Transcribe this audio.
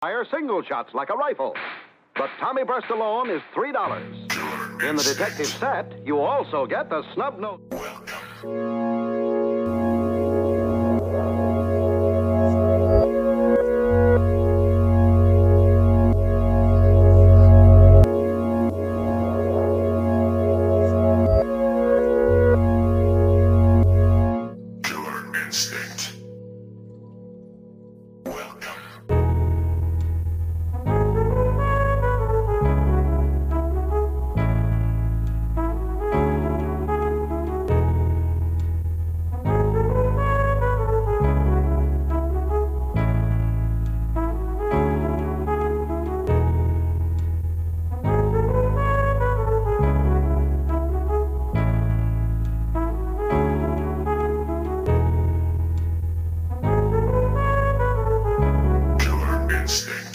Fire single shots like a rifle. But Tommy Burst alone is $3. In the detective set, you also get the snub nose. Killer Instinct. Instinct.